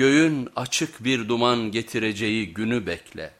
göğün açık bir duman getireceği günü bekle.